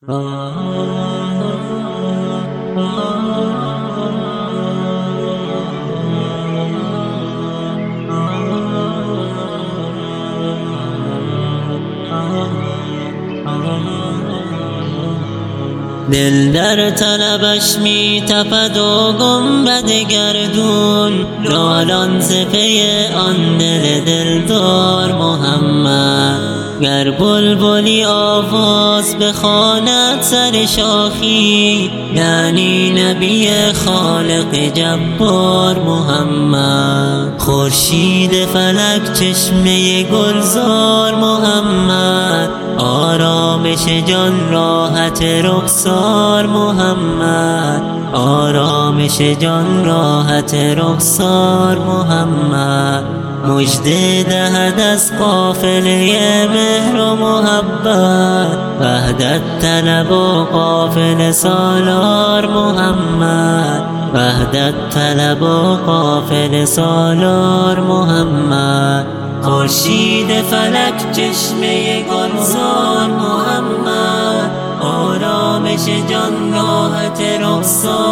دل در طلبش می تپد و گنبد گردون نالان ز پی آن دل دلدار. محمد گر بلبلی آواز بخواند سر شاخی یعنی نبی خالق جبار محمد. خورشید فلک چشمه گلزار محمد. آرامش جان راحت رخسار محمد. آرامش جان راحت رخسار محمد. مژده دهد از قافله مهر و محبت وحدت طلب و قافله سالار محمد. وحدت طلب و قافله سالار محمد. خورشید فلک چشمه گلزار محمد. آرامش جان راحت رخسار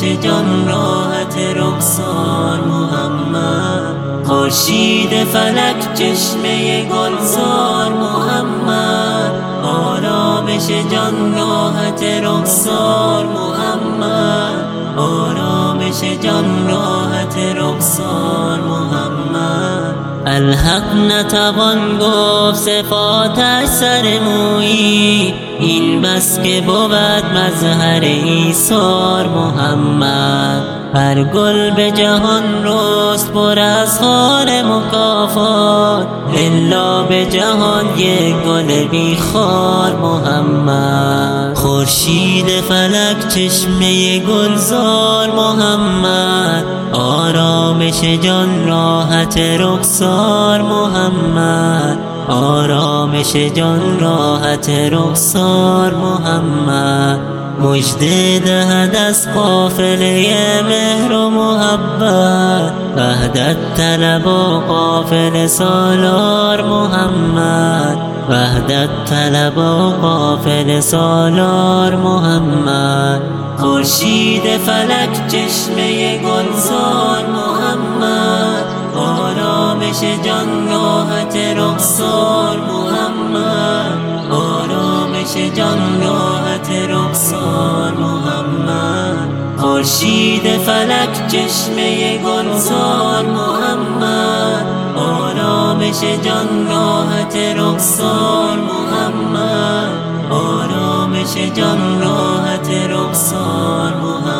آرامش جان راحت رخسار محمد. خورشید فلک چشمه گلزار محمد. آرامش جان راحت رخسار محمد. آرامش جان راحت رخسار محمد. الحق نتوان گفت صفاتش سر مویی. این بس که بود مظهر ایثار محمد. هر گل به جهان رست پر از خار مکافات. الا به جهان یک گل بی خار محمد. خورشید فلک چشمه گلزار محمد. آرامش جان راحت رخسار محمد. آرامش جان راحت رخسار محمد. مژده دهد از قافله مهر و محبت. وحدت طلب و قافله سالار محمد. وحدت طلب و قافله سالار محمد. خورشید فلک چشمه گلزار محمد. آرامش جان راحت رخسار محمد. آرامش جان راحت رخسار محمد. خورشید فلک چشمه گلزار محمد. آرامش جان راحت رخسار محمد. آرامش جان راحت رخسار محمد.